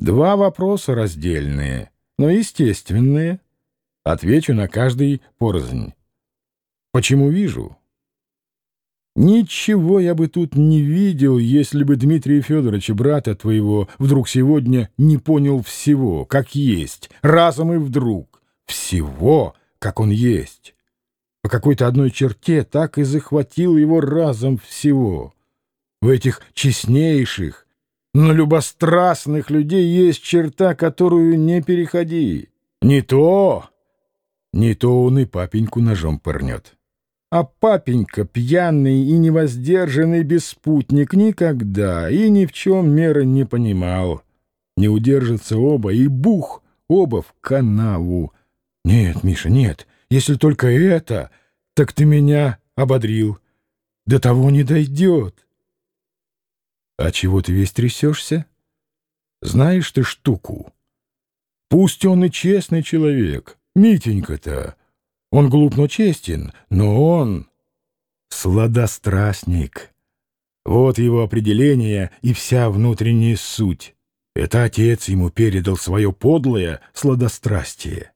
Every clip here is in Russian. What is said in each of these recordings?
Два вопроса раздельные, но естественные. Отвечу на каждый порознь. Почему вижу? Ничего я бы тут не видел, если бы Дмитрия Федоровича, брата твоего, вдруг сегодня не понял всего, как есть, разом и вдруг. Всего, как он есть. По какой-то одной черте так и захватил его разом всего. В этих честнейших, но любострастных людей есть черта, которую не переходи. Не то, не то он и папеньку ножом пырнет. А папенька, пьяный и невоздержанный беспутник, никогда и ни в чем меры не понимал. Не удержатся оба, и бух, оба в канаву. Нет, Миша, нет, если только это, так ты меня ободрил. До того не дойдет. А чего ты весь трясешься? Знаешь ты штуку. Пусть он и честный человек, Митенька-то. Он глуп, но честен, но он сладострастник. Вот его определение и вся внутренняя суть. Это отец ему передал свое подлое сладострастие.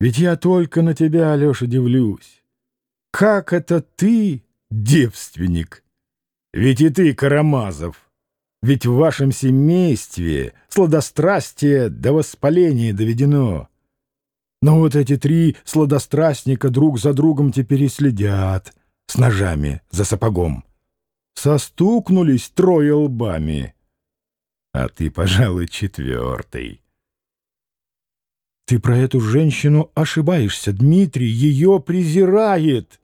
Ведь я только на тебя, Алеша, дивлюсь. Как это ты, девственник? Ведь и ты, Карамазов. Ведь в вашем семействе сладострастие до воспаления доведено. Но вот эти три сладострастника друг за другом теперь и следят с ножами за сапогом. Состукнулись трое лбами. А ты, пожалуй, четвертый. Ты про эту женщину ошибаешься, Дмитрий, ее презирает.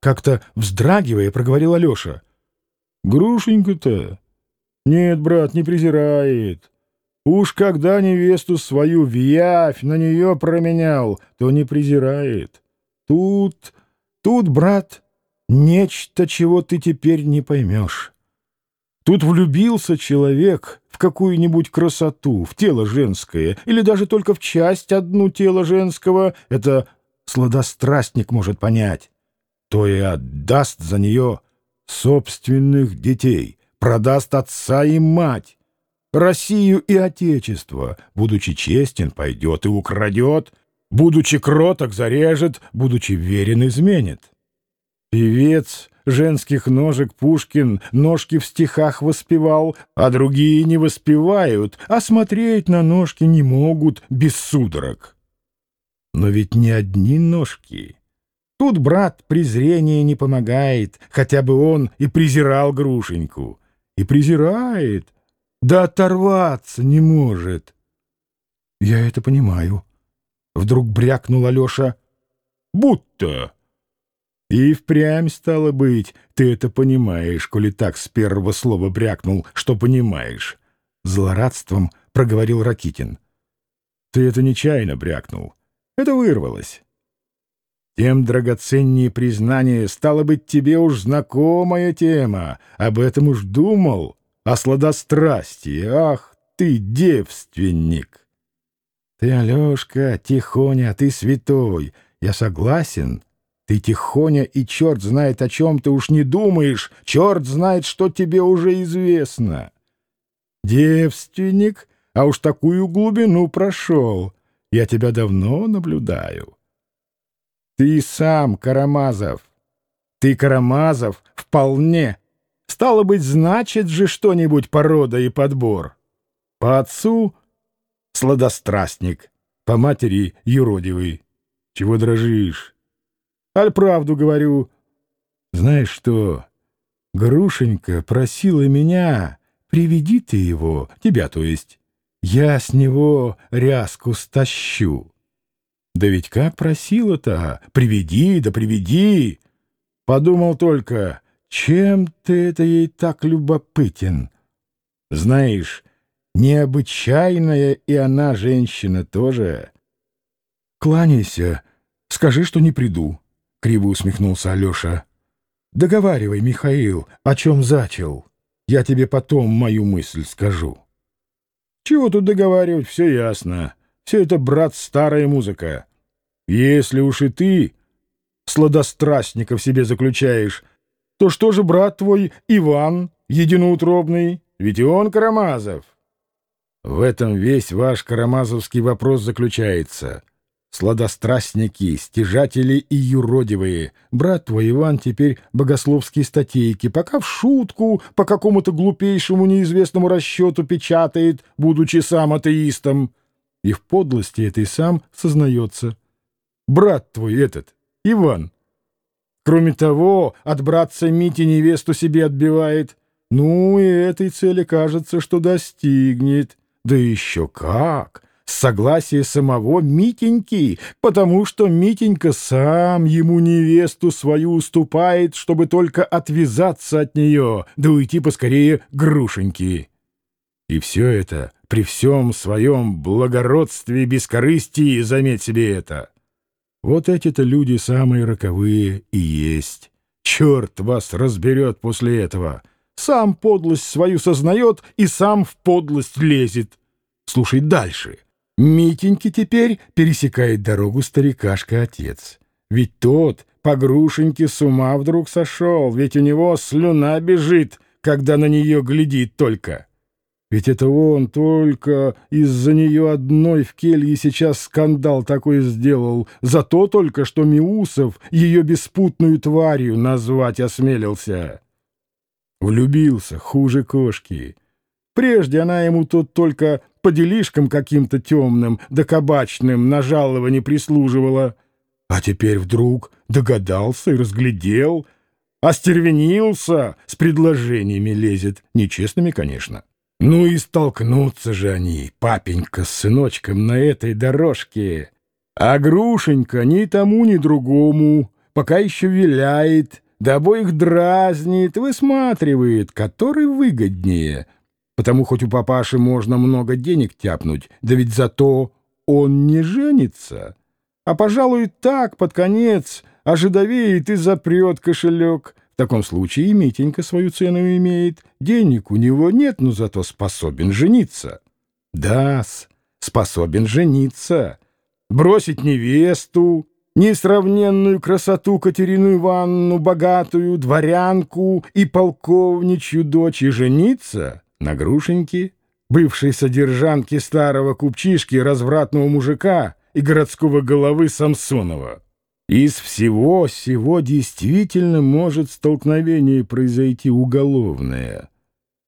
Как-то вздрагивая, проговорил Алеша. Грушенька-то? Нет, брат, не презирает. Уж когда невесту свою в на нее променял, то не презирает. Тут, тут, брат, нечто, чего ты теперь не поймешь. Тут влюбился человек в какую-нибудь красоту, в тело женское, или даже только в часть одну тела женского, это сладострастник может понять то и отдаст за нее собственных детей, продаст отца и мать, Россию и Отечество, будучи честен, пойдет и украдет, будучи кроток, зарежет, будучи верен, изменит. Певец женских ножек Пушкин ножки в стихах воспевал, а другие не воспевают, а смотреть на ножки не могут без судорог. Но ведь не одни ножки — Тут, брат, презрение не помогает, хотя бы он и презирал Грушеньку. И презирает, да оторваться не может. Я это понимаю. Вдруг брякнул Алеша. Будто. И впрямь стало быть, ты это понимаешь, коли так с первого слова брякнул, что понимаешь. Злорадством проговорил Ракитин. Ты это нечаянно брякнул. Это вырвалось тем драгоценнее признание. Стало быть, тебе уж знакомая тема. Об этом уж думал. О сладострастии. Ах ты, девственник! Ты, Алешка, тихоня, ты святой. Я согласен. Ты тихоня, и черт знает, о чем ты уж не думаешь. Черт знает, что тебе уже известно. Девственник, а уж такую глубину прошел. Я тебя давно наблюдаю. Ты сам, Карамазов. Ты, Карамазов, вполне. Стало быть, значит же что-нибудь порода и подбор. По отцу — сладострастник, по матери — юродивый. Чего дрожишь? Аль правду говорю. Знаешь что, Грушенька просила меня, приведи ты его, тебя то есть. Я с него ряску стащу. Да ведь как просила-то, приведи, да приведи. Подумал только, чем ты это ей так любопытен? Знаешь, необычайная и она женщина тоже. Кланяйся, скажи, что не приду, — криво усмехнулся Алеша. Договаривай, Михаил, о чем зачел. Я тебе потом мою мысль скажу. Чего тут договаривать, все ясно. Все это, брат, старая музыка. Если уж и ты сладострастника в себе заключаешь, то что же брат твой Иван, единоутробный? Ведь и он Карамазов. В этом весь ваш карамазовский вопрос заключается. Сладострастники, стяжатели и юродивые. Брат твой Иван теперь богословские статейки, пока в шутку, по какому-то глупейшему неизвестному расчету печатает, будучи сам атеистом. И в подлости этой сам сознается. Брат твой этот, Иван. Кроме того, от братца Мити невесту себе отбивает. Ну, и этой цели кажется, что достигнет. Да еще как! С согласия самого Митеньки, потому что Митенька сам ему невесту свою уступает, чтобы только отвязаться от нее, да уйти поскорее грушеньки. И все это при всем своем благородстве и бескорыстии, заметь себе это. Вот эти-то люди самые роковые и есть. Черт вас разберет после этого. Сам подлость свою сознает и сам в подлость лезет. Слушай дальше. Митеньке теперь пересекает дорогу старикашка-отец. Ведь тот по грушеньке с ума вдруг сошел, ведь у него слюна бежит, когда на нее глядит только. Ведь это он только из-за нее одной в келье сейчас скандал такой сделал, за то только, что Миусов ее беспутную тварью назвать осмелился. Влюбился, хуже кошки. Прежде она ему тут только по делишкам каким-то темным да кабачным на жалование прислуживала, а теперь вдруг догадался и разглядел, остервенился, с предложениями лезет, нечестными, конечно. Ну и столкнутся же они, папенька с сыночком, на этой дорожке. А Грушенька ни тому, ни другому, пока еще виляет, да обоих дразнит, высматривает, который выгоднее. Потому хоть у папаши можно много денег тяпнуть, да ведь зато он не женится. А, пожалуй, так, под конец, ожидовеет и запрет кошелек — в таком случае и Митенька свою цену имеет. Денег у него нет, но зато способен жениться. да способен жениться. Бросить невесту, несравненную красоту Катерину Ивановну, богатую дворянку и полковничью дочь, и жениться на Грушеньке, бывшей содержанке старого купчишки, развратного мужика и городского головы Самсонова. Из всего сего действительно может столкновение произойти уголовное.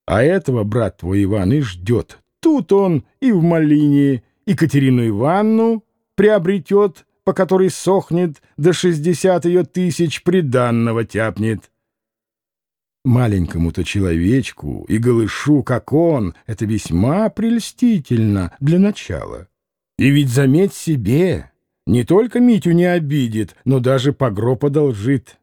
А этого брат твой Иван и ждет. Тут он и в Малине Екатерину Ивановну приобретет, по которой сохнет до шестьдесят ее тысяч приданного тяпнет. Маленькому-то человечку и голышу, как он, это весьма прельстительно для начала. И ведь заметь себе, не только Митю не обидит, но даже погроб одолжит.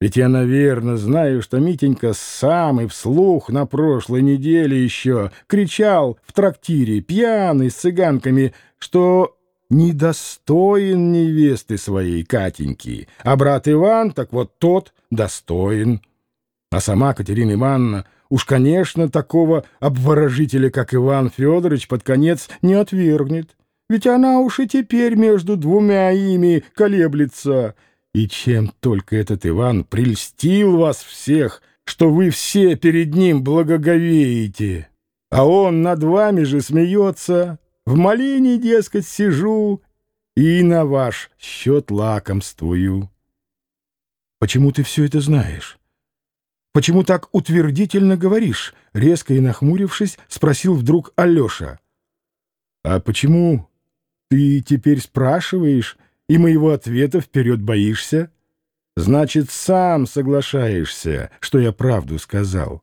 Ведь я, наверное, знаю, что Митенька сам и вслух на прошлой неделе еще кричал в трактире, пьяный, с цыганками, что недостоин невесты своей Катеньки, а брат Иван, так вот тот, достоин. А сама Катерина Ивановна уж, конечно, такого обворожителя, как Иван Федорович, под конец не отвергнет. Ведь она уж и теперь между двумя ими колеблется. И чем только этот Иван прельстил вас всех, что вы все перед ним благоговеете. А он над вами же смеется. В малине, дескать, сижу и на ваш счет лакомствую. Почему ты все это знаешь? Почему так утвердительно говоришь? Резко и нахмурившись, спросил вдруг Алеша. А почему ты теперь спрашиваешь, и моего ответа вперед боишься? Значит, сам соглашаешься, что я правду сказал.